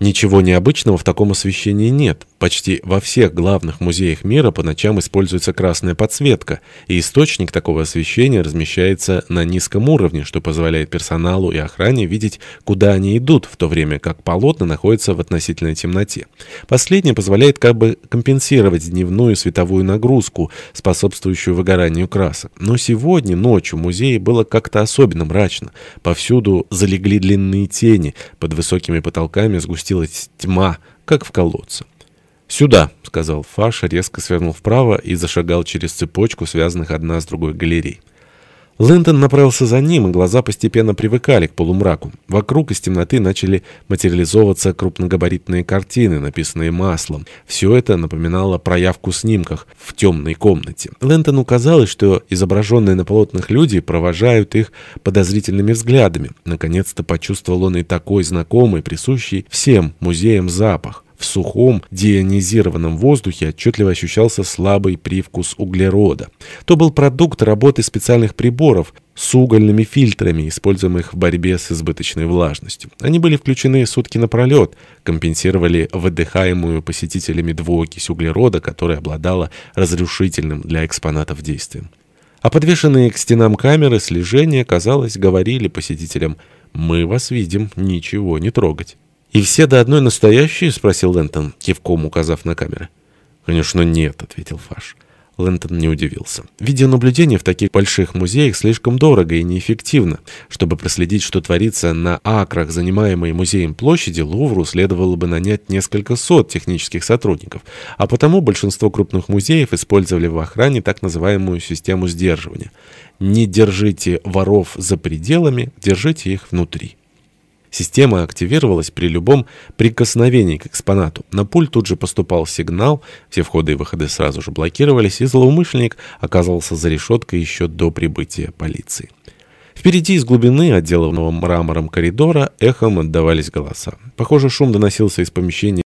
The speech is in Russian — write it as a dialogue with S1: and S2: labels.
S1: Ничего необычного в таком освещении нет. Почти во всех главных музеях мира по ночам используется красная подсветка, и источник такого освещения размещается на низком уровне, что позволяет персоналу и охране видеть, куда они идут, в то время как полотна находятся в относительной темноте. Последнее позволяет как бы компенсировать дневную световую нагрузку, способствующую выгоранию красок. Но сегодня, ночью, в музее было как-то особенно мрачно. Повсюду залегли длинные тени, под высокими потолками сгустилась тьма, как в колодце. «Сюда», — сказал Фаш, резко свернул вправо и зашагал через цепочку, связанных одна с другой галерей. Лэндон направился за ним, и глаза постепенно привыкали к полумраку. Вокруг из темноты начали материализовываться крупногабаритные картины, написанные маслом. Все это напоминало проявку снимках в темной комнате. Лэндону казалось, что изображенные на полотнах люди провожают их подозрительными взглядами. Наконец-то почувствовал он и такой знакомый, присущий всем музеям запах. В сухом, деионизированном воздухе отчетливо ощущался слабый привкус углерода. То был продукт работы специальных приборов с угольными фильтрами, используемых в борьбе с избыточной влажностью. Они были включены сутки напролет, компенсировали выдыхаемую посетителями двуокись углерода, которая обладала разрушительным для экспонатов действием. А подвешенные к стенам камеры слежения, казалось, говорили посетителям «Мы вас видим, ничего не трогать». «И все до одной настоящие?» — спросил Лэнтон, кивком указав на камеры. «Конечно нет», — ответил Фаш. Лэнтон не удивился. Видеонаблюдение в таких больших музеях слишком дорого и неэффективно. Чтобы проследить, что творится на акрах, занимаемой музеем площади, Лувру следовало бы нанять несколько сот технических сотрудников. А потому большинство крупных музеев использовали в охране так называемую систему сдерживания. Не держите воров за пределами, держите их внутри. Система активировалась при любом прикосновении к экспонату. На пульт тут же поступал сигнал, все входы и выходы сразу же блокировались, и злоумышленник оказывался за решеткой еще до прибытия полиции. Впереди из глубины отделанного мрамором коридора эхом отдавались голоса. Похоже, шум доносился из помещения